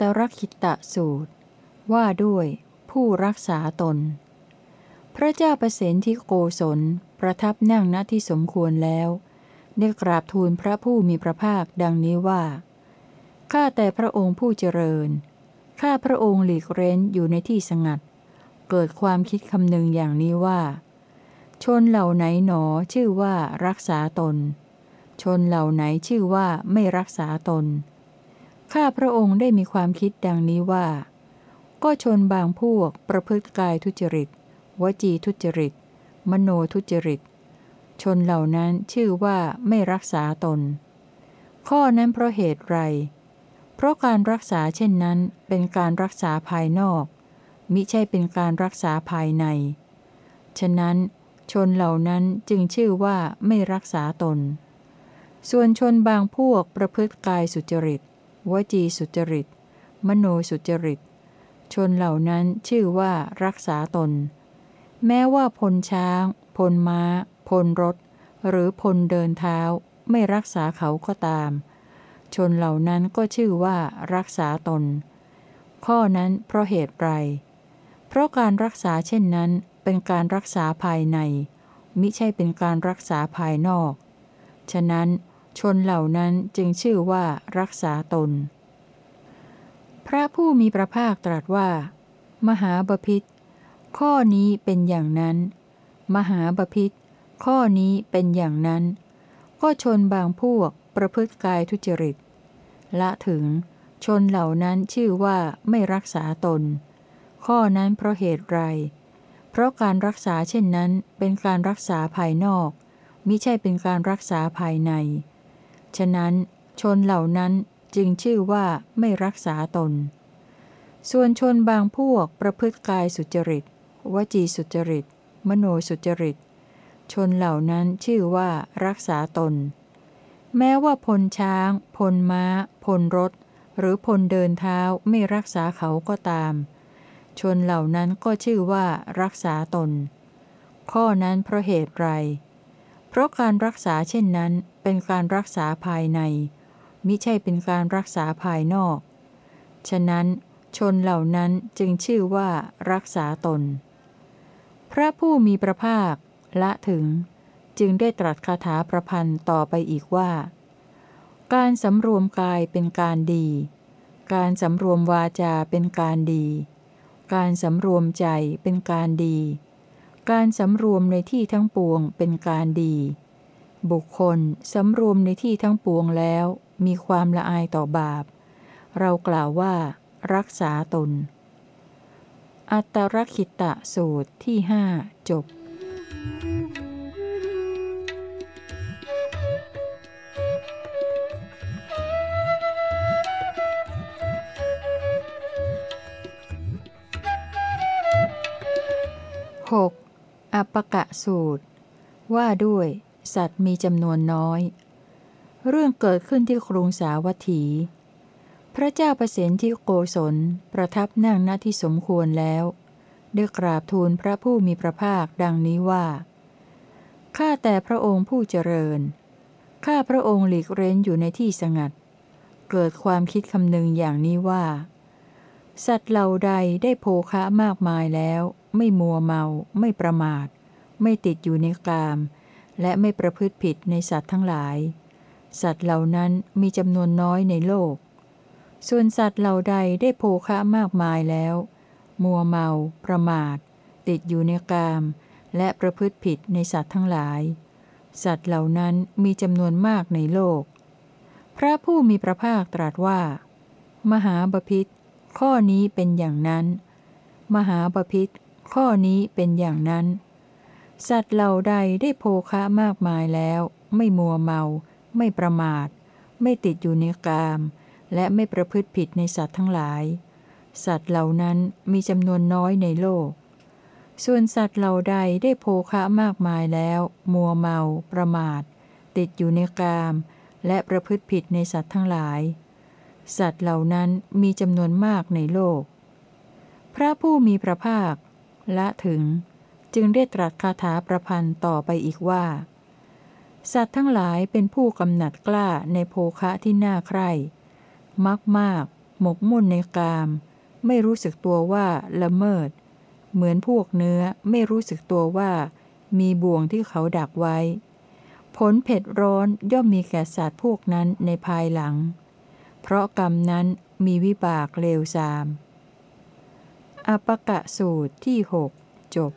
ตรคิตะสูตร ว่าด้วยผู้รักษาตน พระเจ้าประสิทธิโกศลประทับนั่งณที่สมควรแล้ว ได้กราบทูลพระผู้มีพระภาคดังนี้ว่า ข้าแต่พระองค์ผู้เจริญ ข้าพระองค์หลีกเร้นอยู่ในที่สงัด เกิดความคิดคำนึงอย่างนี้ว่า ชนเหล่าไหนหนอชื่อว่ารักษาตน ชนเหล่าไหนชื่อว่าไม่รักษาตน ข้าพระองค์ได้มีความคิดดังนี้ว่า ก็ชนบางพวกประพฤติกายทุจริต วจีทุจริต มโนทุจริต ชนเหล่านั้นชื่อว่าไม่รักษาตน ข้อนั้นเพราะเหตุไร เพราะการรักษาเช่นนั้นเป็นการรักษาภายนอก มิใช่เป็นการรักษาภายใน ฉะนั้นชนเหล่านั้นจึงชื่อว่าไม่รักษาตน ส่วนชนบางพวกประพฤติกายสุจริต วจีสุจริต มโนสุจริต ชนเหล่านั้นชื่อว่ารักษาตน แม้ว่าพลช้าง พลม้า พลรถ หรือพลเดินเท้า ไม่รักษาเขาก็ตาม ชนเหล่านั้นก็ชื่อว่ารักษาตน ข้อนั้นเพราะเหตุไร เพราะการรักษาเช่นนั้นเป็นการรักษาภายใน มิใช่เป็นการรักษาภายนอก ฉะนั้น ชนเหล่านั้นจึงชื่อว่ารักษาตน พระผู้มีพระภาคตรัสว่า มหาบพิษข้อนี้เป็นอย่างนั้น มหาบพิษข้อนี้เป็นอย่างนั้น ก็ชนบางพวกประพฤติกายทุจริต ละถึงชนเหล่านั้นชื่อว่าไม่รักษาตน ข้อนั้นเพราะเหตุไร เพราะการรักษาเช่นนั้นเป็นการรักษาภายนอก มิใช่เป็นการรักษาภายใน ฉะนั้นชนเหล่านั้นจึงชื่อว่าไม่รักษาตน ส่วนชนบางพวกประพฤติกายสุจริต วจีสุจริต มโนสุจริต ชนเหล่านั้นชื่อว่ารักษาตน แม้ว่าพลช้าง พลม้า พลรถ หรือพลเดินเท้าไม่รักษาเขาก็ตาม ชนเหล่านั้นก็ชื่อว่ารักษาตน ข้อนั้นเพราะเหตุไร เพราะการรักษาเช่นนั้น เป็นการรักษาภายใน มิใช่เป็นการรักษาภายนอก ฉะนั้นชนเหล่านั้นจึงชื่อว่ารักษาตน พระผู้มีพระภาคละถึง จึงได้ตรัสคาถาประพันธ์ต่อไปอีกว่า การสำรวมกายเป็นการดี การสำรวมวาจาเป็นการดี การสำรวมใจเป็นการดี การสำรวมในที่ทั้งปวงเป็นการดี บุคคลสำรวมในที่ทั้งปวงแล้ว มีความละอายต่อบาป เรากล่าวว่า รักษาตน อัตตรคิตะสูตรที่หจบ 6. อัปปกะสูตร ว่าด้วย สัตว์มีจำนวนน้อย เรื่องเกิดขึ้นที่กรุงสาวัตถี พระเจ้าประสิทธิโกศลประทับนั่งณที่สมควรแล้วได้กราบทูลพระผู้มีพระภาคดังนี้ว่า ข้าแต่พระองค์ผู้เจริญ ข้าพระองค์หลีกเร้นอยู่ในที่สงัด เกิดความคิดคำนึงอย่างนี้ว่า สัตว์เหล่าใดได้โภคะมากมายแล้ว ไม่มัวเมา ไม่ประมาท ไม่ติดอยู่ในกาม และไม่ประพฤติผิดในสัตว์ทั้งหลาย สัตว์เหล่านั้นมีจำนวนน้อยในโลก ส่วนสัตว์เหล่าใดได้โภคะมากมายแล้ว มัวเมา ประมาท ติดอยู่ในกาม และประพฤติผิดในสัตว์ทั้งหลาย สัตว์เหล่านั้นมีจำนวนมากในโลก พระผู้มีพระภาคตรัสว่า มหาบพิษข้อนี้เป็นอย่างนั้น มหาบพิษข้อนี้เป็นอย่างนั้น สัตว์เหล่าใดได้โภคะมากมายแล้ว ไม่มัวเมา ไม่ประมาท ไม่ติดอยู่ในกาม และไม่ประพฤติผิดในสัตว์ทั้งหลาย สัตว์เหล่านั้นมีจำนวนน้อยในโลก ส่วนสัตว์เหล่าใดได้โภคะมากมายแล้ว มัวเมา ประมาท ติดอยู่ในกาม และประพฤติผิดในสัตว์ทั้งหลาย สัตว์เหล่านั้นมีจำนวนมากในโลก พระผู้มีพระภาค ละถึง จึงได้ตรัสคาถาประพันธ์ต่อไปอีกว่า สัตว์ทั้งหลายเป็นผู้กำหนัดกล้าในโภคะที่น่าใคร่มักมากหมกมุ่นในกาม ไม่รู้สึกตัวว่าละเมิด เหมือนพวกเนื้อไม่รู้สึกตัวว่า มีบ่วงที่เขาดักไว้ ผลเผ็ดร้อนย่อมมีแก่สัตว์พวกนั้นในภายหลัง เพราะกรรมนั้นมีวิบากเลวทรามอปกะสูตรที่หกจบ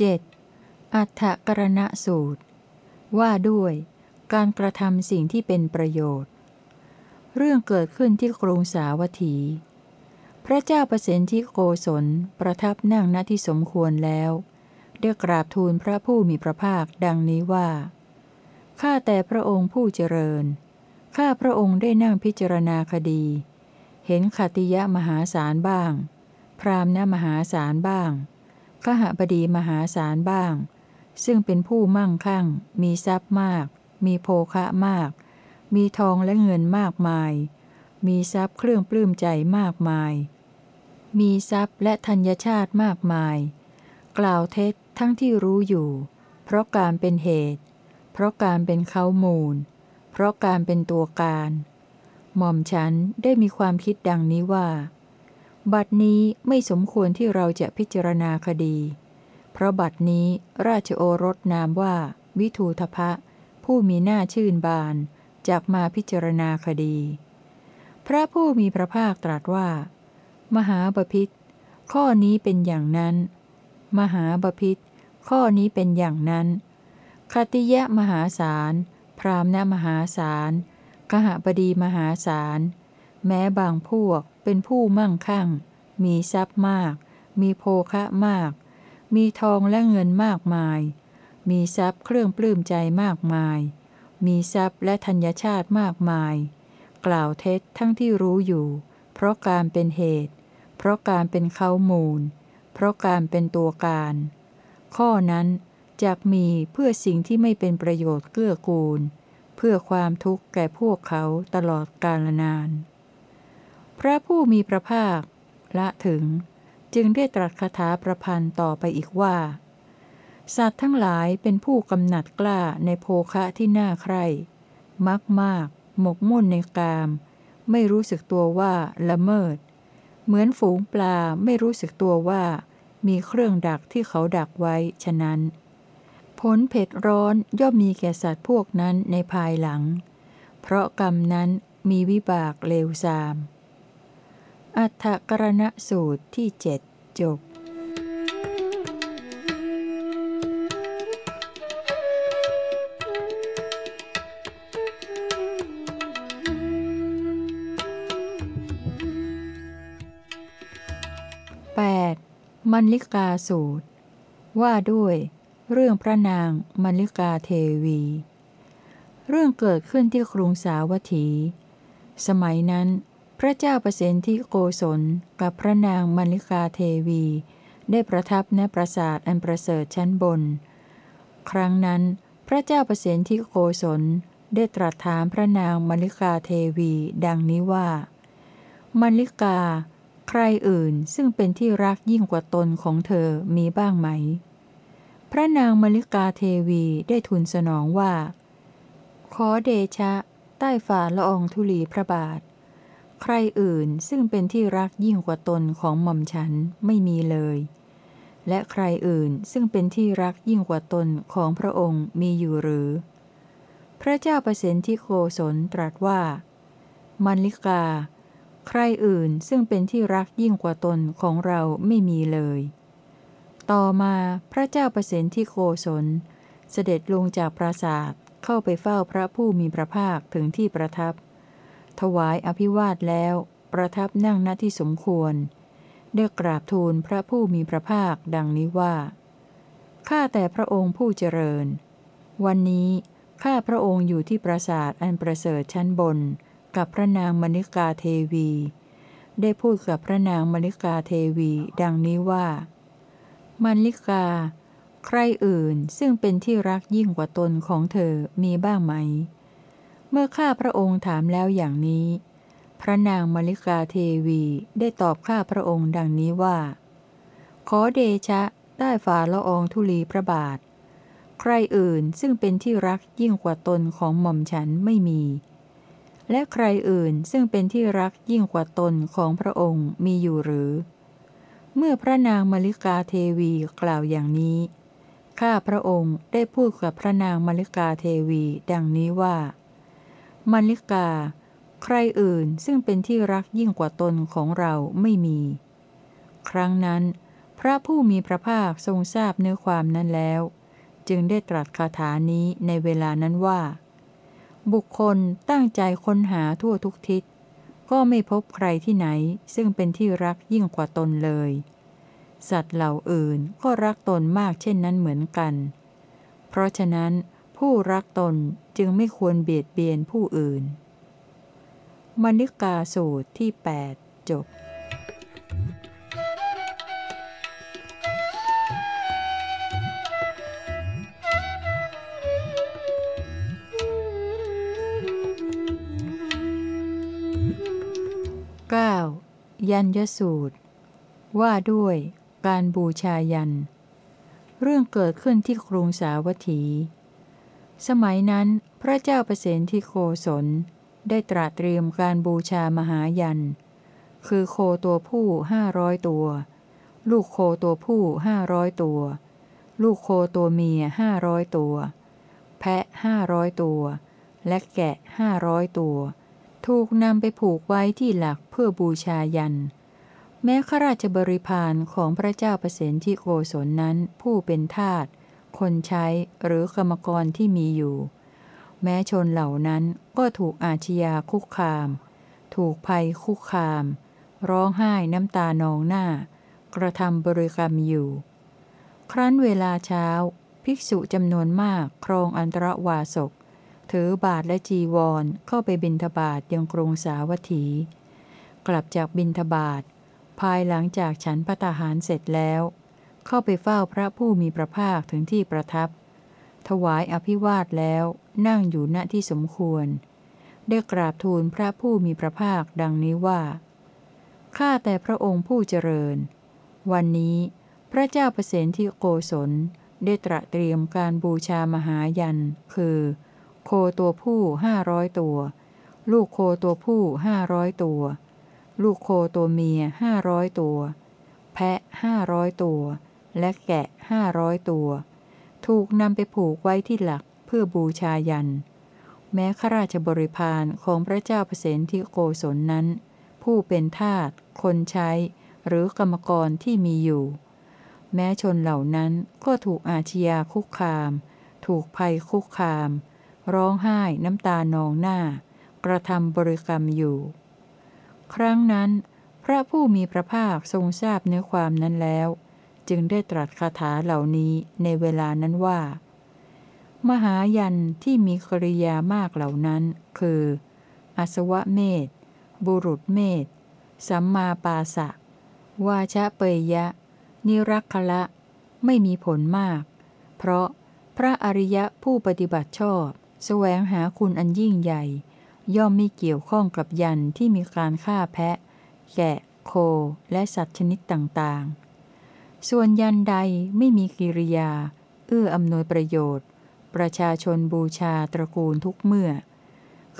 7. อัฏฐกรณะสูตร ว่าด้วยการกระทำสิ่งที่เป็นประโยชน์ เรื่องเกิดขึ้นที่กรุงสาวัตถี พระเจ้าประสิทธิโกศลประทับนั่งณที่สมควรแล้วได้กราบทูลพระผู้มีพระภาคดังนี้ว่า ข้าแต่พระองค์ผู้เจริญ ข้าพระองค์ได้นั่งพิจารณาคดี เห็นขติยะมหาศาลบ้าง พรามณมหาศาลบ้าง ขหบดีมหาศาลบ้าง ซึ่งเป็นผู้มั่งคั่ง มีทรัพย์มาก มีโภคะมาก มีทองและเงินมากมาย มีทรัพย์เครื่องปลื้มใจมากมาย มีทรัพย์และธัญชาติมากมาย กล่าวเท็จทั้งที่รู้อยู่ เพราะการเป็นเหตุ เพราะการเป็นเขามูล เพราะการเป็นตัวการ หม่อมฉันได้มีความคิดดังนี้ว่า บัดนี้ไม่สมควรที่เราจะพิจารณาคดี เพราะบัดนี้ราชโอรสนามว่า วิทูทพะ ผู้มีหน้าชื่นบานจากมาพิจารณาคดี พระผู้มีพระภาคตรัสว่า มหาบพิษข้อนี้เป็นอย่างนั้น มหาบพิษข้อนี้เป็นอย่างนั้น คติยะมหาศาล พรามณมหาศาลกหบดีมหาศาล แม้บางพวกเป็นผู้มั่งคั่ง มีทรัพย์มาก มีโภคะมาก มีทองและเงินมากมาย มีทรัพย์เครื่องปลื้มใจมากมาย มีทรัพย์และธัญชาติมากมาย กล่าวเท็จทั้งที่รู้อยู่ เพราะการเป็นเหตุ เพราะการเป็นเขามูล เพราะการเป็นตัวการ ข้อนั้นจะมีเพื่อสิ่งที่ไม่เป็นประโยชน์เกื้อกูล เพื่อความทุกข์แก่พวกเขาตลอดกาลนาน พระผู้มีพระภาค ละถึง จึงได้ตรัสคาถาประพันธ์ต่อไปอีกว่า สัตว์ทั้งหลายเป็นผู้กำหนัดกล้าในโภคะที่น่าใคร่ มักมาก หมกมุ่นในกาม ไม่รู้สึกตัวว่าละเมิด เหมือนฝูงปลาไม่รู้สึกตัวว่า มีเครื่องดักที่เขาดักไว้ฉะนั้น ผลเผ็ดร้อนย่อมมีแก่สัตว์พวกนั้นในภายหลัง เพราะกรรมนั้นมีวิบากเลวทราม อัฏฐกรณสูตรที่เจ็ดจบ 8. มันลิกาสูตร ว่าด้วย เรื่องพระนางมันลิกาเทวี เรื่องเกิดขึ้นที่กรุงสาวัตถี สมัยนั้น พระเจ้าประสิทธิโกศลกับพระนางมลิกาเทวี ได้ประทับณปราสาทอันประเสริฐชั้นบน ครั้งนั้นพระเจ้าประสิทธิโกศลได้ตรัสถามพระนางมลิกาเทวี ดังนี้ว่ามลิกา ใครอื่นซึ่งเป็นที่รักยิ่งกว่าตนของเธอมีบ้างไหม พระนางมลิกาเทวีได้ทูลสนองว่า ขอเดชะ ใต้ฝ่าละอองธุลีพระบาท ใครอื่นซึ่งเป็นที่รักยิ่งกว่าตนของหม่อมฉันไม่มีเลย และใครอื่นซึ่งเป็นที่รักยิ่งกว่าตนของพระองค์มีอยู่หรือ พระเจ้าประสิทธิโกศลตรัสว่า มันลิกา ใครอื่นซึ่งเป็นที่รักยิ่งกว่าตนของเราไม่มีเลย ต่อมาพระเจ้าประสิทธิโกศลเสด็จลงจากปราสาทเข้าไปเฝ้าพระผู้มีพระภาคถึงที่ประทับ ถวายอภิวาทแล้ว ประทับนั่งณที่สมควร ได้กราบทูลพระผู้มีพระภาคดังนี้ว่า ข้าแต่พระองค์ผู้เจริญ วันนี้ข้าพระองค์อยู่ที่ปราสาทอันประเสริฐชั้นบน กับพระนางมณิกาเทวี ได้พูดกับพระนางมณิกาเทวี ดังนี้ว่า มณิกา ใครอื่นซึ่งเป็นที่รักยิ่งกว่าตนของเธอมีบ้างไหม เมื่อข้าพระองค์ถามแล้วอย่างนี้ พระนางมลิกาเทวีได้ตอบข้าพระองค์ดังนี้ว่า ขอเดชะได้ฝ่าละอองธุลีพระบาท ใครอื่นซึ่งเป็นที่รักยิ่งกว่าตนของหม่อมฉันไม่มี และใครอื่นซึ่งเป็นที่รักยิ่งกว่าตนของพระองค์มีอยู่หรือ เมื่อพระนางมลิกาเทวีกล่าวอย่างนี้ ข้าพระองค์ได้พูดกับพระนางมลิกาเทวีดังนี้ว่า มลิกา ใครอื่นซึ่งเป็นที่รักยิ่งกว่าตนของเราไม่มี ครั้งนั้น พระผู้มีพระภาคทรงทราบเนื้อความนั้นแล้ว จึงได้ตรัสคาถานี้ในเวลานั้นว่า บุคคลตั้งใจค้นหาทั่วทุกทิศ ก็ไม่พบใครที่ไหนซึ่งเป็นที่รักยิ่งกว่าตนเลย สัตว์เหล่าอื่นก็รักตนมากเช่นนั้นเหมือนกัน เพราะฉะนั้น ผู้รักตนจึงไม่ควรเบียดเบียนผู้อื่น มณิกาสูตรที่ 8 จบ 9. ยันยสูตร ว่าด้วยการบูชายัน เรื่องเกิดขึ้นที่กรุงสาวัตถี สมัยนั้นพระเจ้าประเสนที่โคศนได้ตราเตรียมการบูชามหายัน คือโคตัวผู้ห้าร้อยตัว ลูกโคตัวผู้ห้าร้อยตัว ลูกโคตัวเมียห้าร้อยตัว แพะห้าร้อยตัว และแกะห้าร้อยตัว ถูกนำไปผูกไว้ที่หลักเพื่อบูชายัน แม้ข้าราชบริพารของพระเจ้าประเสนที่โกศลนั้นผู้เป็นทาส คนใช้หรือกรรมกรที่มีอยู่ แม้ชนเหล่านั้นก็ถูกอาชญาคุกคาม ถูกภัยคุกคาม ร้องไห้น้ำตานองหน้า กระทำบริกรรมอยู่ ครั้นเวลาเช้า ภิกษุจำนวนมากครองอันตรวาสก ถือบาทและจีวรเข้าไปบินทบาทยังกรุงสาวัตถี กลับจากบินทบาทภายหลังจากฉันพระทหารเสร็จแล้ว เข้าไปเฝ้าพระผู้มีพระภาคถึงที่ประทับ ถวายอภิวาทแล้วนั่งอยู่ณที่สมควร ได้กราบทูลพระผู้มีพระภาคดังนี้ว่า ข้าแต่พระองค์ผู้เจริญ วันนี้พระเจ้าประเสนที่โกศลได้ตระเตรียมการบูชามหายัน คือ โคตัวผู้ห้าร้อยตัว ลูกโคตัวผู้ห้าร้อยตัว ลูกโคตัวเมียห้าร้อยตัว แพะห้าร้อยตัว และแกะห้าร้อยตัว ถูกนำไปผูกไว้ที่หลักเพื่อบูชายัน แม้ข้าราชบริพารของพระเจ้าเปรตที่โกศลนั้น ผู้เป็นทาสคนใช้ หรือกรรมกรที่มีอยู่ แม้ชนเหล่านั้นก็ถูกอาชญาคุกคาม ถูกภัยคุกคาม ร้องไห้น้ำตานองหน้า กระทำบริกรรมอยู่ ครั้งนั้น พระผู้มีพระภาคทรงทราบเนื้อความนั้นแล้ว จึงได้ตรัสคาถาเหล่านี้ในเวลานั้นว่า มหายันที่มีกริยามากเหล่านั้น คืออสวะเมธบุรุษเมธสัมมาปาสะ วาชะเปยยะ นิรักขละ ไม่มีผลมาก เพราะพระอริยะผู้ปฏิบัติชอบแสวงหาคุณอันยิ่งใหญ่ ย่อมไม่เกี่ยวข้องกับยันที่มีการฆ่าแพะ แกะ โคและสัตว์ชนิดต่างๆ ส่วนยันใดไม่มีกิริยา เอื้ออำนวยประโยชน์ ประชาชนบูชาตระกูลทุกเมื่อ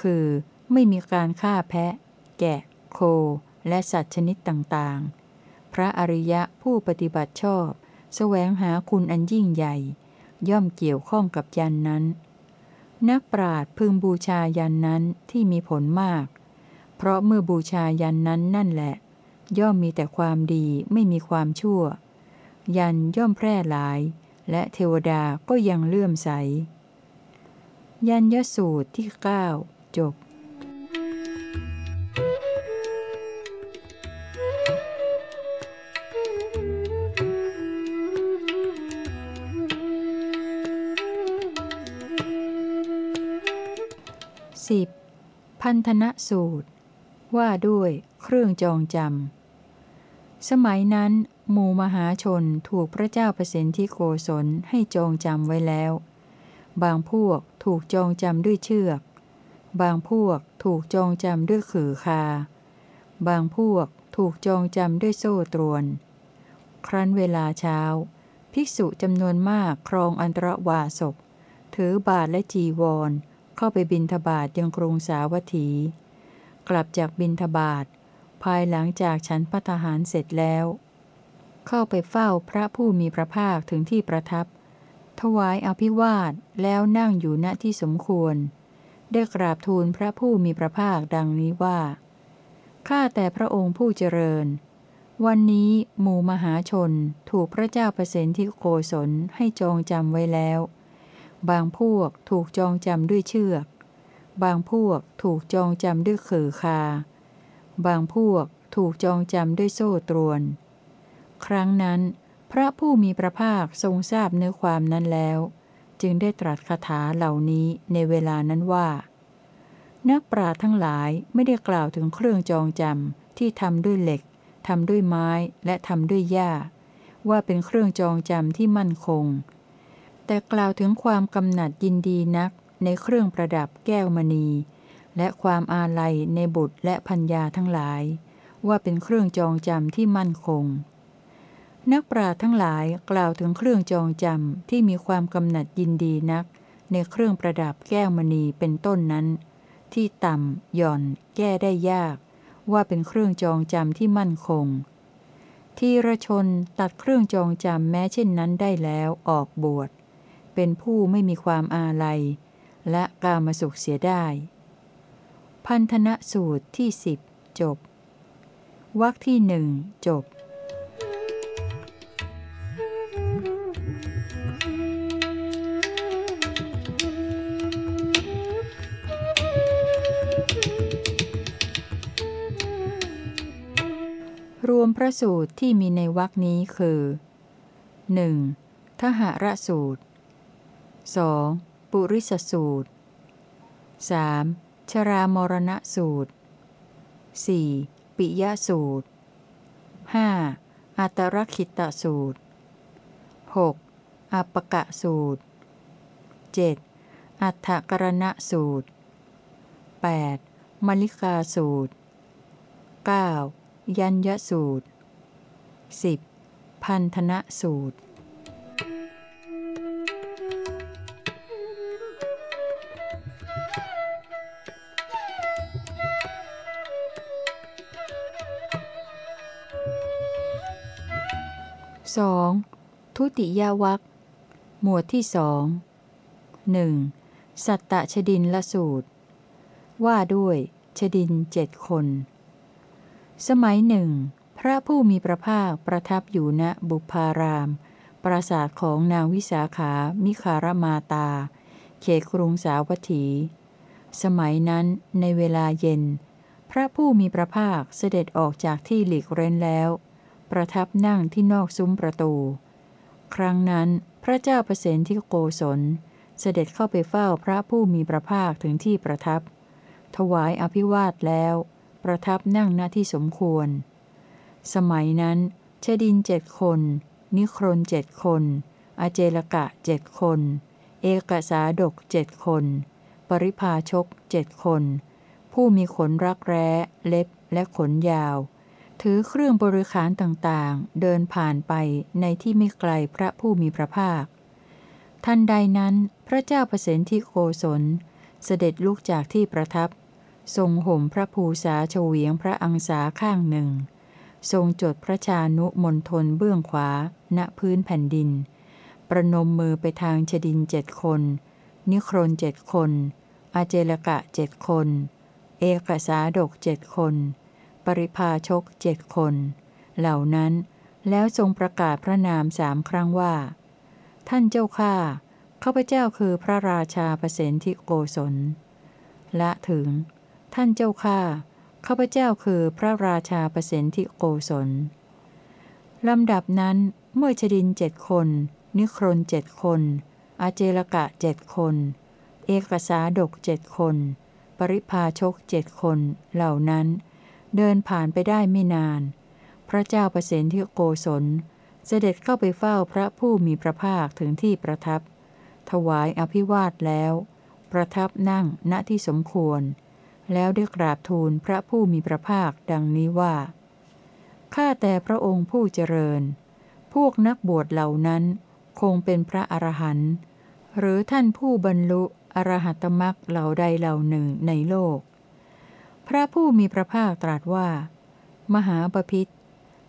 คือไม่มีการฆ่าแพะ แกะ โค และสัตว์ชนิดต่างๆ พระอริยะผู้ปฏิบัติชอบแสวงหาคุณอันยิ่งใหญ่ ย่อมเกี่ยวข้องกับยันนั้น นักปราดพึงบูชายันนั้นที่มีผลมาก เพราะเมื่อบูชายันนั้นนั่นแหละ ย่อมมีแต่ความดีไม่มีความชั่ว ยันย่อมแพร่หลาย และเทวดาก็ยังเลื่อมใส ยันยสูตรที่ 9 จบสิบพันธนะสูตร ว่าด้วยเครื่องจองจำ สมัยนั้น หมู่มหาชนถูกพระเจ้าเปรตที่โกศลให้จองจำไว้แล้ว บางพวกถูกจองจำด้วยเชือก บางพวกถูกจองจำด้วยขือคา บางพวกถูกจองจำด้วยโซ่ตรวน ครั้นเวลาเช้า ภิกษุจำนวนมากครองอันตรวาสก ถือบาทและจีวร เข้าไปบินทบาทยังกรุงสาวัตถี กลับจากบินทบาท ภายหลังจากฉันพัฒหารเสร็จแล้ว เข้าไปเฝ้าพระผู้มีพระภาคถึงที่ประทับ ถวายอภิวาทแล้วนั่งอยู่ณที่สมควร ได้กราบทูลพระผู้มีพระภาคดังนี้ว่า ข้าแต่พระองค์ผู้เจริญ วันนี้หมู่มหาชนถูกพระเจ้าเปรตที่โกศลให้จองจำไว้แล้ว บางพวกถูกจองจำด้วยเชือก บางพวกถูกจองจำด้วยขือคา บางพวกถูกจองจำด้วยโซ่ตรวน ครั้งนั้น พระผู้มีพระภาคทรงทราบเนื้อความนั้นแล้ว จึงได้ตรัสคาถาเหล่านี้ในเวลานั้นว่า นักปราชญ์ทั้งหลายไม่ได้กล่าวถึงเครื่องจองจำที่ทำด้วยเหล็กทำด้วยไม้และทำด้วยหญ้า ว่าเป็นเครื่องจองจำที่มั่นคง แต่กล่าวถึงความกำหนัดยินดีนักในเครื่องประดับแก้วมณี และความอาลัยในบุตรและพัญญาทั้งหลาย ว่าเป็นเครื่องจองจำที่มั่นคง นักปราทั้งหลายกล่าวถึงเครื่องจองจำที่มีความกำหนัดยินดีนัก ในเครื่องประดับแก้วมณีเป็นต้นนั้น ที่ต่ำหย่อน แก้ได้ยาก ว่าเป็นเครื่องจองจำที่มั่นคง ทีระชนตัดเครื่องจองจำแม้เช่นนั้นได้แล้วออกบวช เป็นผู้ไม่มีความอาลัย และกามสุขเสียได้ พันธนะสูตรที่สิบจบวรรคที่หนึ่งจบ รวมพระสูตรที่มีในวรคนี้คือ 1. ทหารสูตร 2. ปุริสสูตร 3. ชรามรณะสูตร 4. ปิยสูตร 5. อัตรคิตสูตร 6. อัปกะสูตร 7. อัฏฐกรณะสูตร 8. มลิกาสูตร 9. ยัญยสูตร 10. พันธนะสูตรสองทุติยวัคหมวดที่สองหนึ่งสัตตชดินละสูตร ว่าด้วยชดินเจ็ดคน สมัยหนึ่ง พระผู้มีพระภาคประทับอยู่ณบุพาราม ปราสาทของนางวิสาขา มิคารมาตา เขตกรุงสาวัตถี สมัยนั้นในเวลาเย็น พระผู้มีพระภาคเสด็จออกจากที่หลีกเร้นแล้ว ประทับนั่งที่นอกซุ้มประตู ครั้งนั้นพระเจ้าประเสนที่โกศล เสด็จเข้าไปเฝ้าพระผู้มีพระภาคถึงที่ประทับ ถวายอภิวาทแล้ว ประทับนั่งหน้าที่สมควร สมัยนั้น ชดินเจ็ดคน นิครนเจ็ดคน อเจลกะเจ็ดคน เอกสาดกเจ็ดคน ปริพาชกเจ็ดคน ผู้มีขนรักแร้ เล็บและขนยาว ถือเครื่องบริขารต่างๆ เดินผ่านไปในที่ไม่ไกลพระผู้มีพระภาคทันใดนั้นพระเจ้าเปรตที่โกศลเสด็จลุกจากที่ประทับ ทรงห่มพระภูษาเฉวียงพระอังสาข้างหนึ่ง ทรงจดพระชานุมนทนเบื้องขวา ณพื้นแผ่นดิน ประนมมือไปทางชดินเจ็ดคน นิครนเจ็ดคน อาเจลกะเจ็ดคน เอกสาดกเจ็ดคน ปริพาชกเจ็ดคน เหล่านั้นแล้วทรงประกาศพระนามสามครั้งว่า ท่านเจ้าข้าข้าพเจ้าคือพระราชาเปรตที่โกศลและถึง ท่านเจ้าข้าข้าพเจ้าคือพระราชาเปรตที่โกศลลำดับนั้นเมื่อชดินเจ็ดคน นิครนเจ็ดคน อาเจลกะเจ็ดคน เอกสาดกเจ็ดคน ปริพาชกเจ็ดคนเหล่านั้น เดินผ่านไปได้ไม่นาน พระเจ้าประสนที่โกศล เสด็จเข้าไปเฝ้าพระผู้มีพระภาคถึงที่ประทับ ถวายอภิวาทแล้ว ประทับนั่งณที่สมควร แล้วได้กราบทูลพระผู้มีพระภาคดังนี้ว่า ข้าแต่พระองค์ผู้เจริญ พวกนักบวชเหล่านั้นคงเป็นพระอรหันต์หรือท่านผู้บรรลุอรหัตมรักเหล่าใดเหล่าหนึ่งในโลก พระผู้มีพระภาคตรัสว่า มหาปพิธ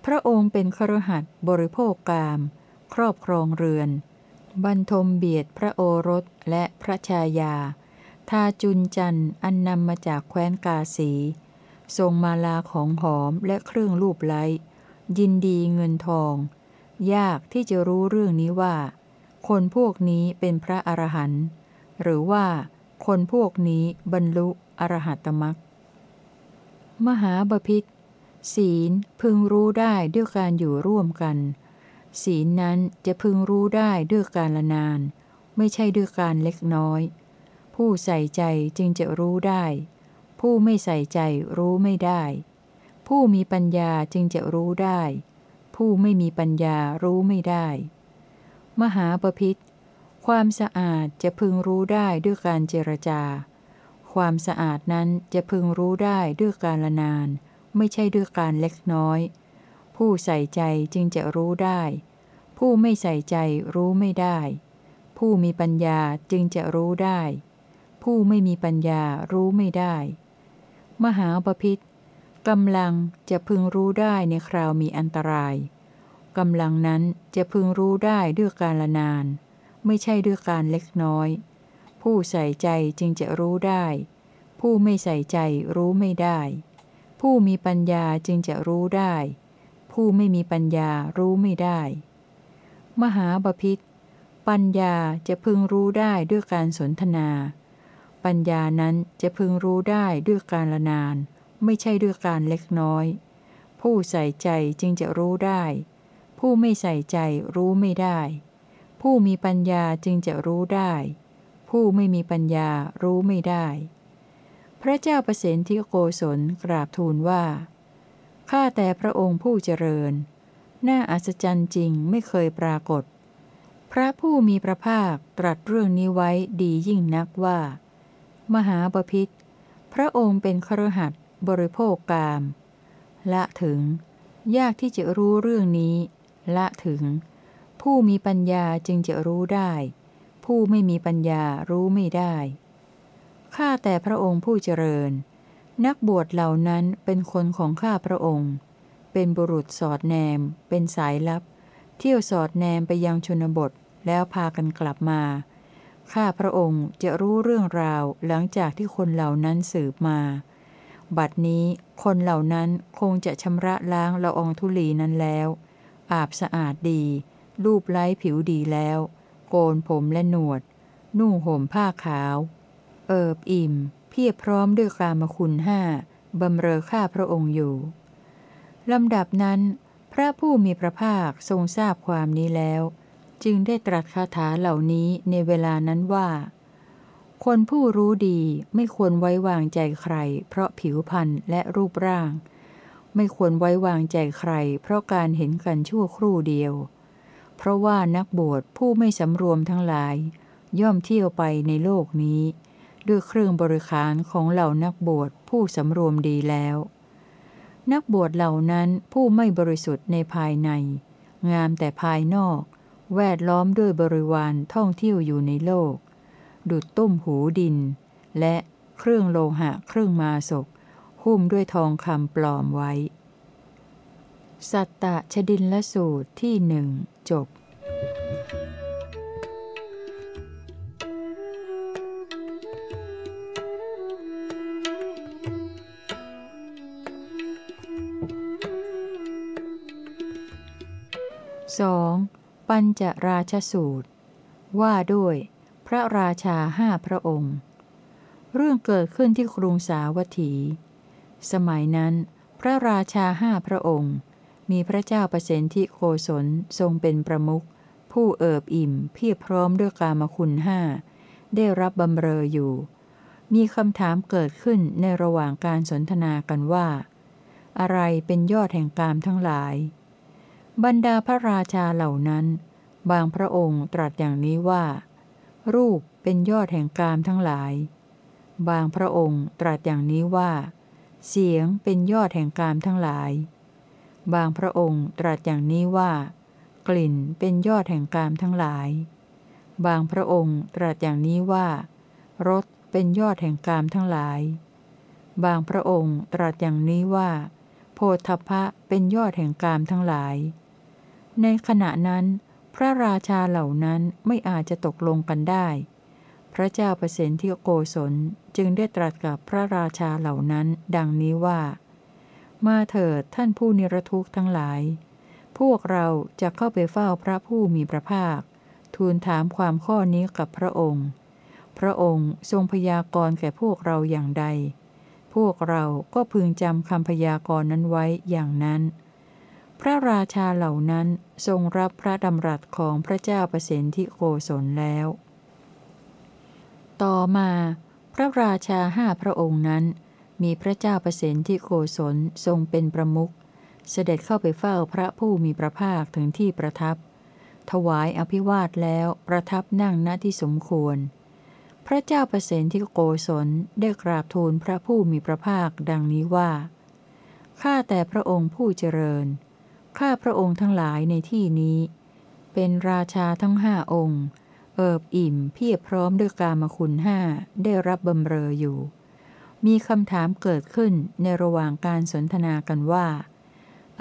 พระองค์เป็นครหัสบริโภคกาม ครอบครองเรือน บรรทมเบียดพระโอรสและพระชายา ทาจุนจันอันนำมาจากแคว้นกาสี ทรงมาลาของหอมและเครื่องรูปไล้ ยินดีเงินทอง ยากที่จะรู้เรื่องนี้ว่า คนพวกนี้เป็นพระอรหันต์หรือว่า คนพวกนี้บรรลุอรหัตมรักมหาบพิษศีลพึงรู้ได้ด้วยการอยู่ร่วมกัน ศีลนั้นจะพึงรู้ได้ด้วยการละนาน ไม่ใช่ด้วยการเล็กน้อย ผู้ใส่ใจจึงจะรู้ได้ ผู้ไม่ใส่ใจรู้ไม่ได้ ผู้มีปัญญาจึงจะรู้ได้ ผู้ไม่มีปัญญารู้ไม่ได้ มหาปพิธความสะอาดจะพึงรู้ได้ด้วยการเจรจา ความสะอาดนั้นจะพึงรู้ได้ด้วยการละนาน ไม่ใช่ด้วยการเล็กน้อย ผู้ใส่ใจจึงจะรู้ได้ ผู้ไม่ใส่ใจรู้ไม่ได้ ผู้มีปัญญาจึงจะรู้ได้ ผู้ไม่มีปัญญารู้ไม่ได้ มหาปพิธกำลังจะพึงรู้ได้ในคราวมีอันตรายกำลังนั้นจะพึงรู้ได้ด้วยการละนาน ไม่ใช่ด้วยการเล็กน้อย ผู้ใส่ใจจึงจะรู้ได้ ผู้ไม่ใส่ใจรู้ไม่ได้ ผู้มีปัญญาจึงจะรู้ได้ ผู้ไม่มีปัญญารู้ไม่ได้ มหาบพิษปัญญาจะพึงรู้ได้ด้วยการสนทนา ปัญญานั้นจะพึงรู้ได้ด้วยการละนาน ไม่ใช่ด้วยการเล็กน้อย ผู้ใส่ใจจึงจะรู้ได้ ผู้ไม่ใส่ใจรู้ไม่ได้ ผู้มีปัญญาจึงจะรู้ได้ ผู้ไม่มีปัญญารู้ไม่ได้ พระเจ้าประสิทธิโกศลกราบทูลว่า ข้าแต่พระองค์ผู้เจริญ น่าอัศจรรย์จริงไม่เคยปรากฏพระผู้มีพระภาคตรัสเรื่องนี้ไว้ดียิ่งนักว่า มหาปพิธพระองค์เป็นครหัสบริโภคกาม ละถึง ยากที่จะรู้เรื่องนี้ ละถึง ผู้มีปัญญาจึงจะรู้ได้ ผู้ไม่มีปัญญารู้ไม่ได้ข้าแต่พระองค์ผู้เจริญ นักบวชเหล่านั้นเป็นคนของข้าพระองค์ เป็นบุรุษสอดแนม เป็นสายลับ เที่ยวสอดแนมไปยังชนบทแล้วพากันกลับมา ข้าพระองค์จะรู้เรื่องราวหลังจากที่คนเหล่านั้นสืบมา บัดนี้คนเหล่านั้นคงจะชำระล้างละอองธุลีนั้นแล้ว อาบสะอาดดี รูปไล้ผิวดีแล้ว โกนผมและหนวด นุ่งห่มผ้าขาว เอิบอิ่ม เพียบพร้อมด้วยกามคุณห้าบำเรอข้าพระองค์อยู่ลำดับนั้น พระผู้มีพระภาคทรงทราบความนี้แล้ว จึงได้ตรัสคาถาเหล่านี้ในเวลานั้นว่า คนผู้รู้ดีไม่ควรไว้วางใจใคร เพราะผิวพรรณและรูปร่าง ไม่ควรไว้วางใจใคร เพราะการเห็นกันชั่วครู่เดียว เพราะว่านักบวชผู้ไม่สำรวมทั้งหลาย ย่อมเที่ยวไปในโลกนี้ ด้วยเครื่องบริขารของเหล่านักบวชผู้สำรวมดีแล้ว นักบวชเหล่านั้นผู้ไม่บริสุทธิ์ในภายใน งามแต่ภายนอก แวดล้อมด้วยบริวารท่องเที่ยวอยู่ในโลก ดุดตุ้มหูดิน และเครื่องโลหะเครื่องมาศก หุ้มด้วยทองคำปลอมไว้ สัตตะชดินละสูตรที่หนึ่งจบสอง ปัญจราชสูตร ว่าด้วยพระราชาห้าพระองค์ เรื่องเกิดขึ้นที่กรุงสาวัตถี สมัยนั้น พระราชาห้าพระองค์ มีพระเจ้าประสิทธิโคศลทรงเป็นประมุขผู้เอิบอิ่มเพียบพร้อมด้วยกามคุณห้าได้รับบำเรออยู่ มีคำถามเกิดขึ้นในระหว่างการสนทนากันว่า อะไรเป็นยอดแห่งกามทั้งหลาย บรรดาพระราชาเหล่านั้น บางพระองค์ตรัสอย่างนี้ว่า รูปเป็นยอดแห่งกามทั้งหลาย บางพระองค์ตรัสอย่างนี้ว่า เสียงเป็นยอดแห่งกามทั้งหลาย บางพระองค์ตรัสอย่างนี้ว่า กลิ่นเป็นยอดแห่งกามทั้งหลาย บางพระองค์ตรัสอย่างนี้ว่ารสเป็นยอดแห่งกามทั้งหลาย บางพระองค์ตรัสอย่างนี้ว่า โพธพะเป็นยอดแห่งกามทั้งหลาย ในขณะนั้น พระราชาเหล่านั้นไม่อาจจะตกลงกันได้ พระเจ้าเปรตที่โกศลจึงได้ตรัสกับพระราชาเหล่านั้น ดังนี้ว่า มาเถิดท่านผู้นิรทุกข์ทั้งหลาย พวกเราจะเข้าไปเฝ้าพระผู้มีพระภาค ทูลถามความข้อนี้กับพระองค์ พระองค์ทรงพยากรณ์แก่พวกเราอย่างใด พวกเราก็พึงจำคำพยากรณ์นั้นไว้อย่างนั้น พระราชาเหล่านั้นทรงรับพระดำรัสของพระเจ้าประสิทธิโกศลแล้ว ต่อมา พระราชาห้าพระองค์นั้น มีพระเจ้าประสิทธิโกศลทรงเป็นประมุข เสด็จเข้าไปเฝ้าพระผู้มีพระภาคถึงที่ประทับ ถวายอภิวาทแล้วประทับนั่งณที่สมควร พระเจ้าประเสนที่โกศลได้กราบทูลพระผู้มีพระภาคดังนี้ว่าข้าแต่พระองค์ผู้เจริญ ข้าพระองค์ทั้งหลายในที่นี้ เป็นราชาทั้งห้าองค์ เอิบอิ่มเพียบพร้อมด้วยกามคุณห้าได้รับบำเรออยู่ มีคำถามเกิดขึ้นในระหว่างการสนทนากันว่า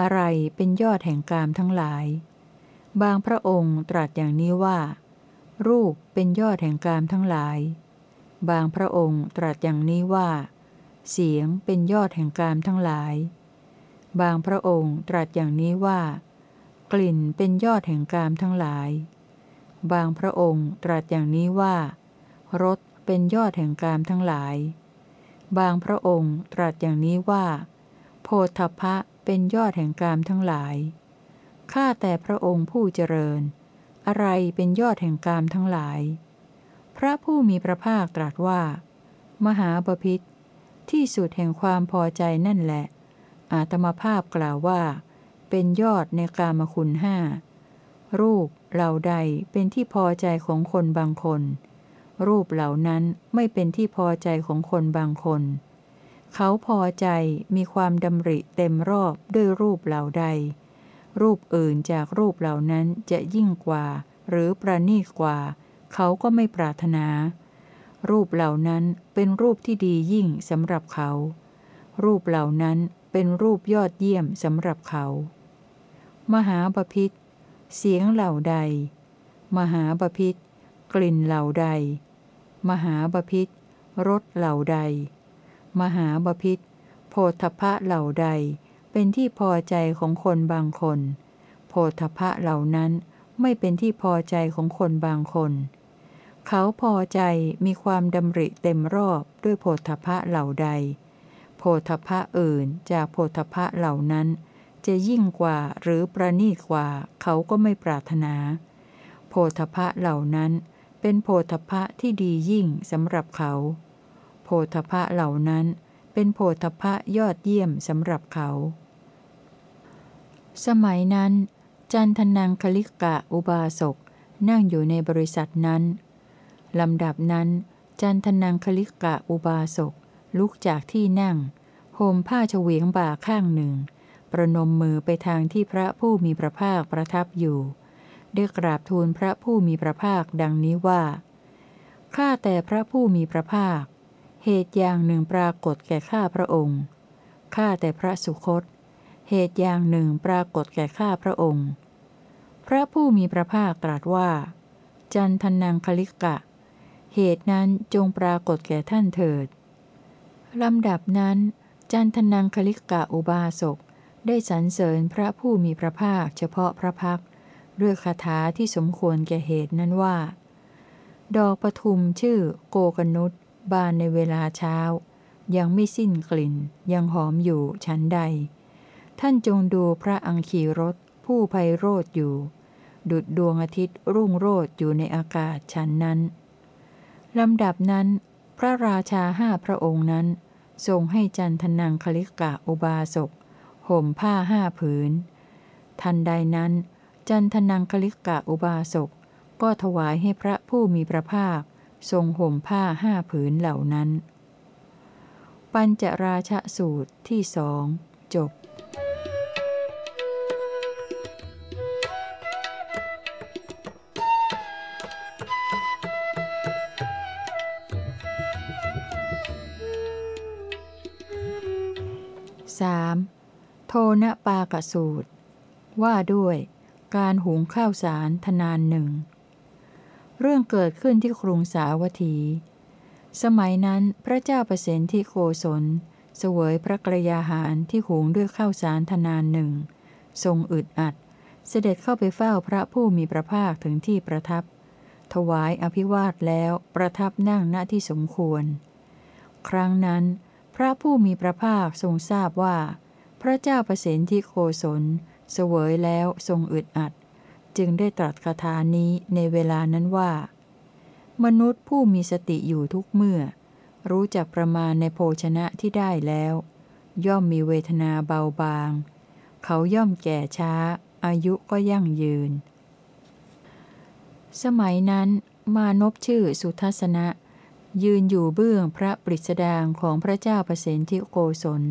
อะไรเป็นยอดแห่งกามทั้งหลาย บางพระองค์ตรัสอย่างนี้ว่า รูปเป็นยอดแห่งกามทั้งหลาย บางพระองค์ตรัสอย่างนี้ว่า เสียงเป็นยอดแห่งกามทั้งหลาย บางพระองค์ตรัสอย่างนี้ว่า กลิ่นเป็นยอดแห่งกามทั้งหลาย บางพระองค์ตรัสอย่างนี้ว่ารสเป็นยอดแห่งกามทั้งหลาย บางพระองค์ตรัสอย่างนี้ว่า โพธพะเป็นยอดแห่งกามทั้งหลาย ข้าแต่พระองค์ผู้เจริญ อะไรเป็นยอดแห่งกามทั้งหลาย พระผู้มีพระภาคตรัสว่า มหาปพิธที่สุดแห่งความพอใจนั่นแหละ อาตมาภาพกล่าวว่า เป็นยอดในกามคุณห้ารูปเหล่าใดเป็นที่พอใจของคนบางคน รูปเหล่านั้นไม่เป็นที่พอใจของคนบางคน เขาพอใจมีความดำริเต็มรอบด้วยรูปเหล่าใด รูปอื่นจากรูปเหล่านั้นจะยิ่งกว่า หรือประณีตกว่า เขาก็ไม่ปรารถนา รูปเหล่านั้นเป็นรูปที่ดียิ่งสำหรับเขา รูปเหล่านั้น เป็นรูปยอดเยี่ยมสำหรับเขา มหาปพิธเสียงเหล่าใด มหาปพิธกลิ่นเหล่าใด มหาปพิธรสเหล่าใด มหาปพิธโพธพะเหล่าใด เป็นที่พอใจของคนบางคน โพธพะเหล่านั้นไม่เป็นที่พอใจของคนบางคน เขาพอใจมีความดำริเต็มรอบด้วยโพธพะเหล่าใด โพธพะอื่นจากโพธพะเหล่านั้น จะยิ่งกว่าหรือประณีกว่าเขาก็ไม่ปรารถนา โพธพะเหล่านั้นเป็นโพธพะที่ดียิ่งสำหรับเขา โพธพะเหล่านั้นเป็นโพธพะยอดเยี่ยมสำหรับเขา สมัยนั้น จันทนังคลิกะอุบาสกนั่งอยู่ในบริษัทนั้นลำดับนั้น จันทนังคลิกะอุบาสก ลุกจากที่นั่งห่มผ้าเฉวียงบ่าข้างหนึ่ง ประนมมือไปทางที่พระผู้มีพระภาคประทับอยู่ ได้กราบทูลพระผู้มีพระภาคดังนี้ว่า ข้าแต่พระผู้มีพระภาค เหตุอย่างหนึ่งปรากฏแก่ข้าพระองค์ ข้าแต่พระสุคต เหตุอย่างหนึ่งปรากฏแก่ข้าพระองค์ พระผู้มีพระภาคตรัสว่า จันทนังคลิกะ เหตุนั้นจงปรากฏแก่ท่านเถิด ลำดับนั้น จันทนังคลิกะอุบาสก ได้สรรเสริญพระผู้มีพระภาคเฉพาะพระพักด้วยคาถาที่สมควรแก่เหตุนั้นว่า ดอกปทุมชื่อโกกนุษบานในเวลาเช้า ยังไม่สิ้นกลิ่น ยังหอมอยู่ชั้นใด ท่านจงดูพระอังคีรถผู้ไพโรธอยู่ ดุดดวงอาทิตย์รุ่งโรดอยู่ในอากาศชั้นนั้นลำดับนั้น พระราชาห้าพระองค์นั้น ทรงให้จันทนังคลิกะอุบาสกห่มผ้าห้าผืน ทันใดนั้น จันทนังคลิกะอุบาสกก็ถวายให้พระผู้มีพระภาค ทรงห่มผ้าห้าผืนเหล่านั้น ปัญจราชสูตรที่สองจบ โทนปากสูตร ว่าด้วย การหุงข้าวสารทนานหนึ่ง เรื่องเกิดขึ้นที่กรุงสาวัตถี สมัยนั้นพระเจ้าประสิทธิโกศลเสวยพระกรยาหารที่หุงด้วยข้าวสารทนานหนึ่ง ทรงอึดอัด เสด็จเข้าไปเฝ้าพระผู้มีพระภาคถึงที่ประทับ ถวายอภิวาทแล้วประทับนั่งณที่สมควร ครั้งนั้น พระผู้มีพระภาคทรงทราบว่า พระเจ้าประสิทธิโกศลเสวยแล้วทรงอึดอัด จึงได้ตรัสคาถานี้ในเวลานั้นว่า มนุษย์ผู้มีสติอยู่ทุกเมื่อ รู้จักประมาณในโภชนะที่ได้แล้ว ย่อมมีเวทนาเบาบาง เขาย่อมแก่ช้า อายุก็ยั่งยืน สมัยนั้นมานพชื่อสุทัศนะ ยืนอยู่เบื้องพระปริสดางของพระเจ้าประสิทธิโกศล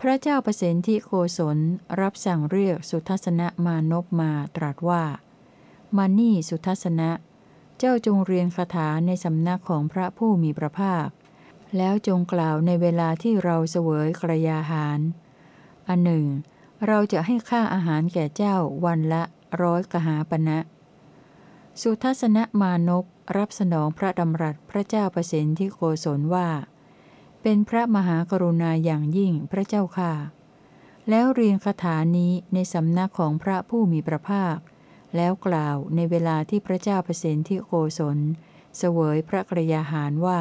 พระเจ้าประสิทธิโกศลรับสั่งเรียกสุทัศนะมานพมาตรัสว่า มานี่สุทัศนะ เจ้าจงเรียนคาถาในสำนักของพระผู้มีพระภาค แล้วจงกล่าวในเวลาที่เราเสวยกระยาหาร อันหนึ่ง เราจะให้ค่าอาหารแก่เจ้าวันละร้อยกหาปณะนะสุทัศนมานพรับสนองพระดำรัสพระเจ้าประสิทธิโกศลว่า เป็นพระมหากรุณาอย่างยิ่งพระเจ้าค่ะ แล้วเรียนคาถานี้ในสำนักของพระผู้มีพระภาค แล้วกล่าวในเวลาที่พระเจ้าเประสิทธิโกศล เสวยพระกรยาหารว่า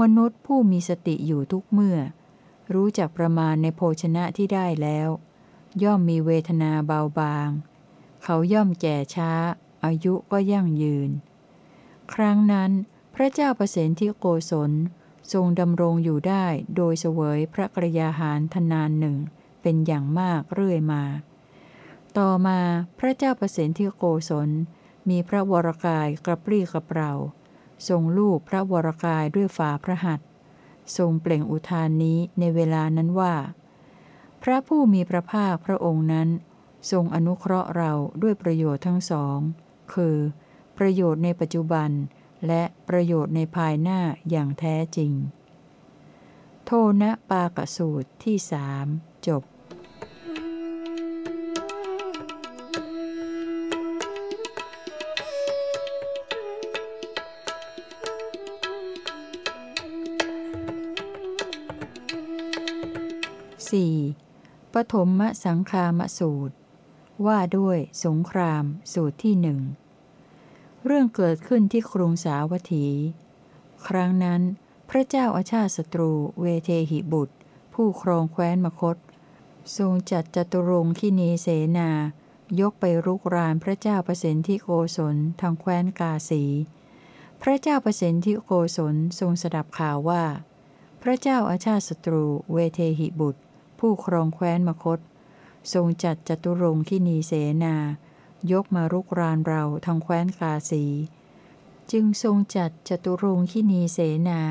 มนุษย์ผู้มีสติอยู่ทุกเมื่อ รู้จักประมาณในโภชนะที่ได้แล้ว ย่อมมีเวทนาเบาบาง เขาย่อมแก่ช้า อายุก็ยั่งยืน ครั้งนั้นพระเจ้าเประสิทธิโกศล ทรงดำรงอยู่ได้โดยเสวยพระกรยาหารทนานหนึ่ง เป็นอย่างมากเรื่อยมา ต่อมาพระเจ้าประสิทธิโกศล มีพระวรกายกระปรี้กระเปร่า ทรงลูบพระวรกายด้วยฝ่าพระหัตทรงเปล่งอุทานนี้ในเวลานั้นว่า พระผู้มีพระภาคพระองค์นั้น ทรงอนุเคราะห์เราด้วยประโยชน์ทั้งสอง คือ ประโยชน์ในปัจจุบัน และประโยชน์ในภายหน้าอย่างแท้จริง โทนะปากสูตรที่สามจบ 4. ปฐมสังคามสูตร ว่าด้วยสงครามสูตรที่หนึ่ง เรื่องเกิดขึ้นที่กรุงสาวัตถี ครั้งนั้น พระเจ้าอาชาติศัตรูเวเทหิบุตร ผู้ครองแคว้นมคต ทรงจัดจตุรงคีนีเสนา ยกไปรุกรานพระเจ้าประสิทธิโกศลทางแคว้นกาสี พระเจ้าประสิทธิโกศลทรงสดับข่าวว่า พระเจ้าอาชาติศัตรูเวเทหิบุตร ผู้ครองแคว้นมคต ทรงจัดจตุรงคีนีเสนา ยกมารุกรานเราทางแคว้นกาสี จึงทรงจัดจตุรงคีนีเสนา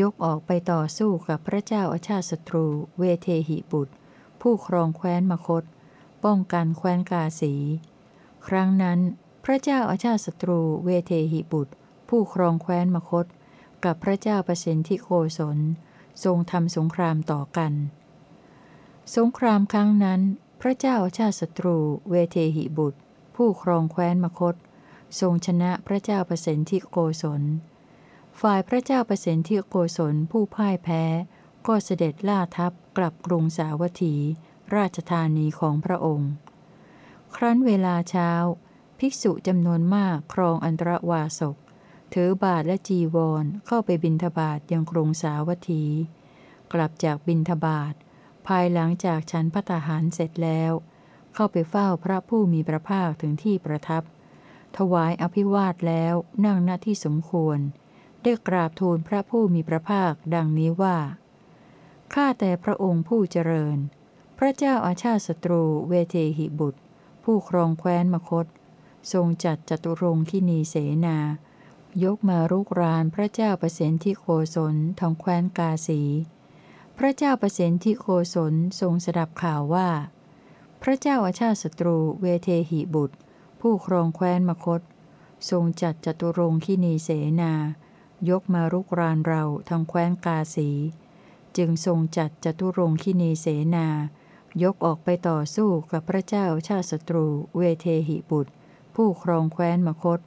ยกออกไปต่อสู้กับพระเจ้าอาชาติศัตรูเวเทหิบุตร ผู้ครองแคว้นมคต ป้องกันแคว้นกาสี ครั้งนั้น พระเจ้าอาชาติศัตรูเวเทหิบุตร ผู้ครองแคว้นมคต กับพระเจ้าประสิทธิโกศล ทรงทำสงครามต่อกัน สงครามครั้งนั้น พระเจ้าอาชาติศัตรูเวเทหิบุตร ผู้ครองแคว้นมคต ทรงชนะพระเจ้าประสิทธิโกศล ฝ่ายพระเจ้าประสิทธิโกศลผู้พ่ายแพ้ ก็เสด็จล่าทัพกลับกรุงสาวัตถี ราชธานีของพระองค์ ครั้นเวลาเช้า ภิกษุจำนวนมากครองอันตรวาสกถือบาทและจีวรเข้าไปบินทบาทยังกรุงสาวัตถี กลับจากบินทบาท ภายหลังจากฉันพัตหารเสร็จแล้ว เข้าไปเฝ้าพระผู้มีพระภาคถึงที่ประทับ ถวายอภิวาทแล้วนั่งหน้าที่สมควร ได้กราบทูลพระผู้มีพระภาคดังนี้ว่า ข้าแต่พระองค์ผู้เจริญ พระเจ้าอาชาติศัตรูเวเทหิบุตร ผู้ครองแคว้นมคต ทรงจัดจตุรงคีนีเสนา ยกมารุกรานพระเจ้าประสิทธิโกศลทองแคว้นกาสี พระเจ้าประสิทธิโกศลทรงสดับข่าวว่า พระเจ้าอาชาติศัตรูเวเทหิบุตร ผู้ครองแคว้นมคต ทรงจัดจตุรงคีนีเสนา ยกมารุกรานเราทางแคว้นกาสี จึงทรงจัดจตุรงคีนีเสนา ยกออกไปต่อสู้กับพระเจ้าชาติศัตรูเวเทหิบุตร ผู้ครองแคว้นมคต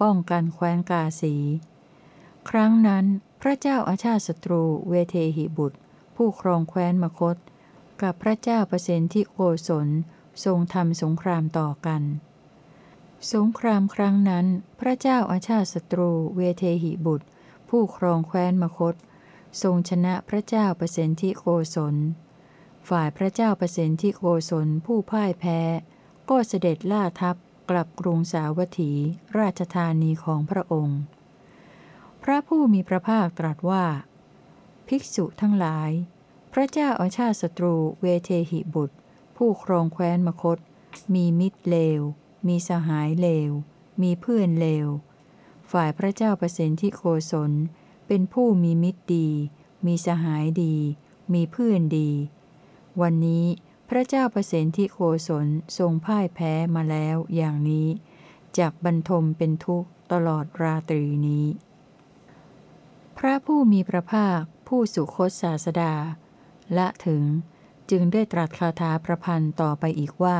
ป้องกันแคว้นกาสี ครั้งนั้น พระเจ้าอาชาติศัตรูเวเทหิบุตร ผู้ครองแคว้นมคต กับพระเจ้าเปรตที่โกศลทรงทำสงครามต่อกัน สงครามครั้งนั้น พระเจ้าอาชาติศัตรูเวเทหิบุตร ผู้ครองแคว้นมคต ทรงชนะพระเจ้าเปรตที่โกศล ฝ่ายพระเจ้าเปรตที่โกศลผู้พ่ายแพ้ ก็เสด็จล่าทัพกลับกรุงสาวัตถี ราชธานีของพระองค์ พระผู้มีพระภาคตรัสว่า ภิกษุทั้งหลาย พระเจ้าอาชาติศัตรูเวเทหิบุตร ผู้ครองแคว้นมคต มีมิตรเลว มีสหายเลว มีเพื่อนเลว ฝ่ายพระเจ้าประสิทธิโกศลเป็นผู้มีมิตรดี มีสหายดี มีเพื่อนดี วันนี้พระเจ้าประสิทธิโกศลทรงพ่ายแพ้มาแล้วอย่างนี้จากบรรทมเป็นทุกข์ตลอดราตรีนี้ พระผู้มีพระภาคผู้สุคตศาสดา ละถึง จึงได้ตรัสคาถาประพันธ์ต่อไปอีกว่า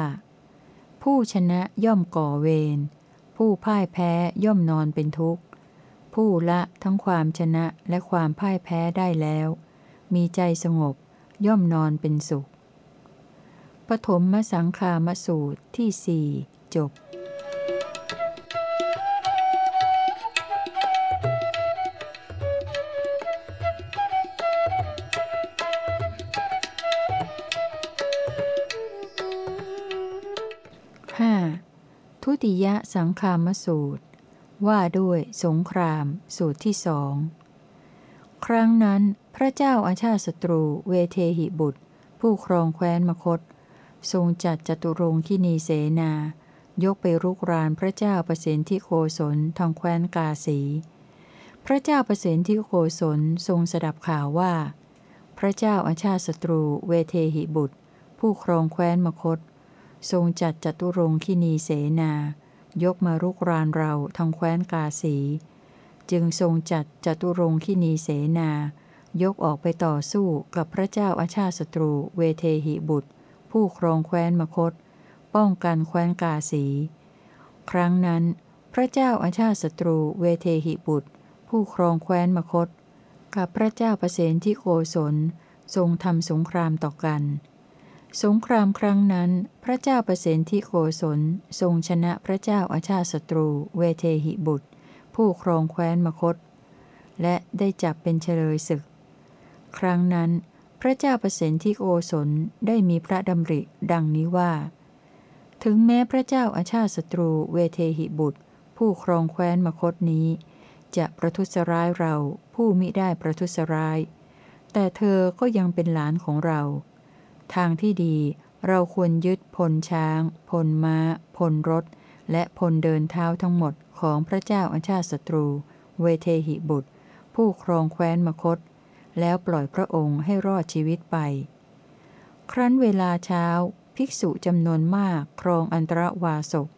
ผู้ชนะย่อมก่อเวร ผู้พ่ายแพ้ย่อมนอนเป็นทุกข์ ผู้ละทั้งความชนะและความพ่ายแพ้ได้แล้ว มีใจสงบย่อมนอนเป็นสุข ปฐมมสังคามสูตรที่สี่จบ ติยสังคามสูตร ว่าด้วยสงคราม สูตรที่สองครั้งนั้นพระเจ้าอาชาติศัตรูเวเทหิบุตร ผู้ครองแคว้นมคต ทรงจัดจตุรงคีนีเสนา ยกไปรุกรานพระเจ้าประสิทธิโคศลทางแคว้นกาสี พระเจ้าประสิทธิโคศลทรงสดับข่าวว่า พระเจ้าอาชาติศัตรูเวเทหิบุตร ผู้ครองแคว้นมคต ทรงจัดจตุรงคีนีเสนา ยกมารุกรานเราทางแคว้นกาสี จึงทรงจัดจตุรงคีนีเสนา ยกออกไปต่อสู้กับพระเจ้าอาชาติศัตรูเวเทหิบุตร ผู้ครองแคว้นมคต ป้องกันแคว้นกาสี ครั้งนั้น พระเจ้าอาชาติศัตรูเวเทหิบุตร ผู้ครองแคว้นมคต กับพระเจ้าประเสนที่โกศลทรงทำสงครามต่อกัน สงครามครั้งนั้น พระเจ้าประเสนที่โกศลทรงชนะพระเจ้าอาชาติศัตรู เวเทหิบุตร ผู้ครองแคว้นมคต และได้จับเป็นเฉลยศึก ครั้งนั้น พระเจ้าประสิทธิโกศลได้มีพระดำริดังนี้ว่า ถึงแม้พระเจ้าอาชาติศัตรู เวเทหิบุตร ผู้ครองแคว้นมคตนี้ จะประทุษร้ายเราผู้มิได้ประทุษร้าย แต่เธอก็ยังเป็นหลานของเรา ทางที่ดีเราควรยึดพลช้าง พลมา้า พลรถ และพลเดินเท้าทั้งหมดของพระเจ้าอาชาติศัตรู เวเทหิบุตร ผู้ครองแคว้นมคต แล้วปล่อยพระองค์ให้รอดชีวิตไป ครั้นเวลาเช้า ภิกษุจำนวนมากครองอันตรวาสก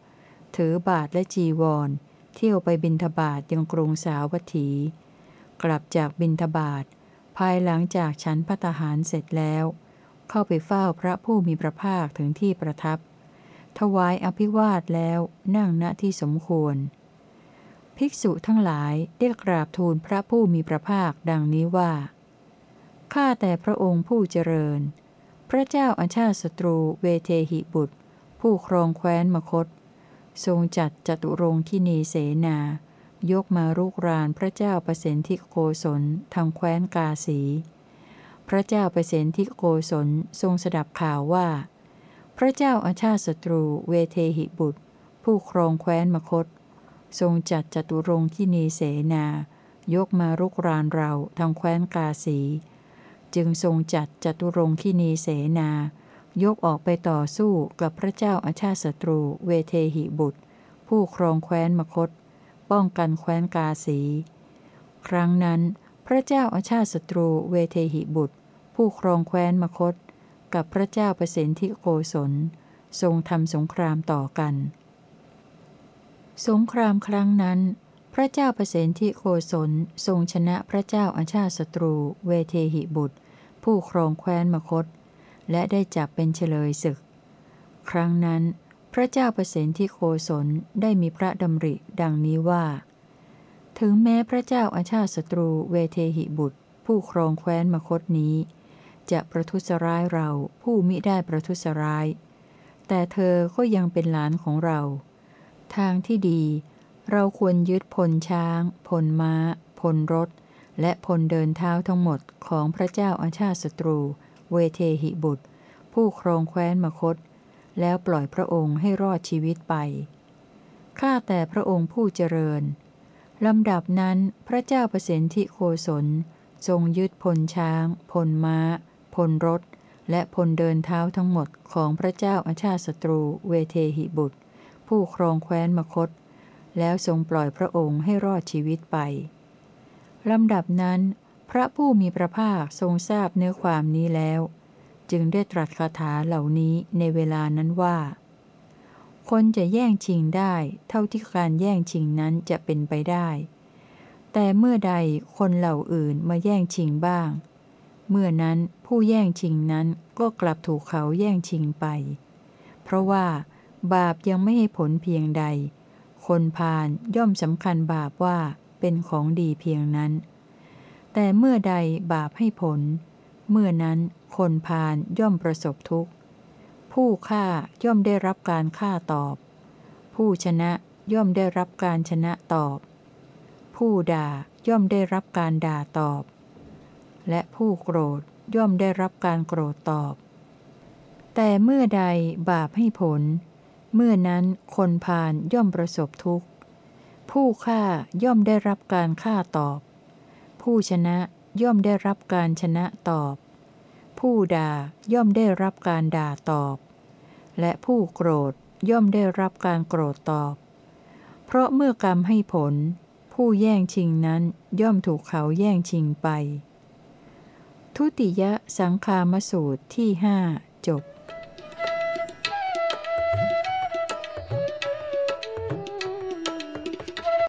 ถือบาทและจีวร เที่ยวไปบินทบาทยังกรุงสาวัตถี กลับจากบินทบาท ภายหลังจากฉันพัตหารเสร็จแล้ว เข้าไปเฝ้าพระผู้มีพระภาคถึงที่ประทับ ถวายอภิวาทแล้วนั่งณที่สมควร ภิกษุทั้งหลายได้กราบทูลพระผู้มีพระภาคดังนี้ว่า ข้าแต่พระองค์ผู้เจริญ พระเจ้าอาชาติศัตรูเวเทหิบุตร ผู้ครองแคว้นมคต ทรงจัดจตุรงคีนีเสนา ยกมารุกรานพระเจ้าประสิทธิโกศลทางแคว้นกาสี พระเจ้าประสิทธิโกศลทรงสดับข่าวว่า พระเจ้าอาชาติศัตรูเวเทหิบุตร ผู้ครองแคว้นมคต ทรงจัดจตุรงคีนีเสนา ยกมารุกรานเราทางแคว้นกาสี จึงทรงจัดจตุรงคีนีเสนา ยกออกไปต่อสู้กับพระเจ้าอาชาติศัตรูเวเทหิบุตร ผู้ครองแคว้นมคต ป้องกันแคว้นกาสี ครั้งนั้น พระเจ้าอาชาติศัตรูเวเทหิบุตร ผู้ครองแคว้นมคต กับพระเจ้าประสิทธิโกศล ทรงทำสงครามต่อกัน สงครามครั้งนั้น พระเจ้าประสิทธิโกศลทรงชนะพระเจ้าอาชาติศัตรูเวเทหิบุตร ผู้ครองแคว้นมคต และได้จับเป็นเฉลยศึก ครั้งนั้น พระเจ้าประสิทธิโกศลได้มีพระดำริดังนี้ว่า ถึงแม้พระเจ้าอาชาติศัตรูเวเทหิบุตร ผู้ครองแคว้นมคตนี้ จะประทุษร้ายเราผู้มิได้ประทุษร้าย แต่เธอก็ยังเป็นหลานของเรา ทางที่ดี เราควรยึดพลช้าง พลม้า พลรถ และพลเดินเท้าทั้งหมดของพระเจ้าอาชาติศัตรู เวเทหิบุตร ผู้ครองแคว้นมคต แล้วปล่อยพระองค์ให้รอดชีวิตไปข้าแต่พระองค์ผู้เจริญ ลำดับนั้นพระเจ้าประสิทธิโคศลทรงยึดพลช้าง พลม้า พลรถ และพลเดินเท้าทั้งหมดของพระเจ้าอาชาติศัตรูเวเทหิบุตร ผู้ครองแคว้นมคต แล้วทรงปล่อยพระองค์ให้รอดชีวิตไปลำดับนั้น พระผู้มีพระภาคทรงทราบเนื้อความนี้แล้ว จึงได้ตรัสคาถาเหล่านี้ในเวลานั้นว่า คนจะแย่งชิงได้ เท่าที่การแย่งชิงนั้นจะเป็นไปได้ แต่เมื่อใดคนเหล่าอื่นมาแย่งชิงบ้าง เมื่อนั้นผู้แย่งชิงนั้นก็กลับถูกเขาแย่งชิงไป เพราะว่า บาปยังไม่ให้ผลเพียงใด คนพาลย่อมสำคัญบาปว่าเป็นของดีเพียงนั้น แต่เมื่อใดบาปให้ผล เมื่อนั้นคนพาลย่อมประสบทุกข์ ผู้ฆ่าย่อมได้รับการฆ่าตอบ ผู้ชนะย่อมได้รับการชนะตอบ ผู้ด่าย่อมได้รับการด่าตอบ และผู้โกรธย่อมได้รับการโกรธตอบ แต่เมื่อใดบาปให้ผล เมื่อนั้นคนพาลย่อมประสบทุกข์ ผู้ฆ่าย่อมได้รับการฆ่าตอบ ผู้ชนะย่อมได้รับการชนะตอบ ผู้ด่าย่อมได้รับการด่าตอบ และผู้โกรธย่อมได้รับการโกรธตอบ เพราะเมื่อกรรมให้ผล ผู้แย่งชิงนั้นย่อมถูกเขาแย่งชิงไป ทุติยสังคามสูตรที่ห้าจบ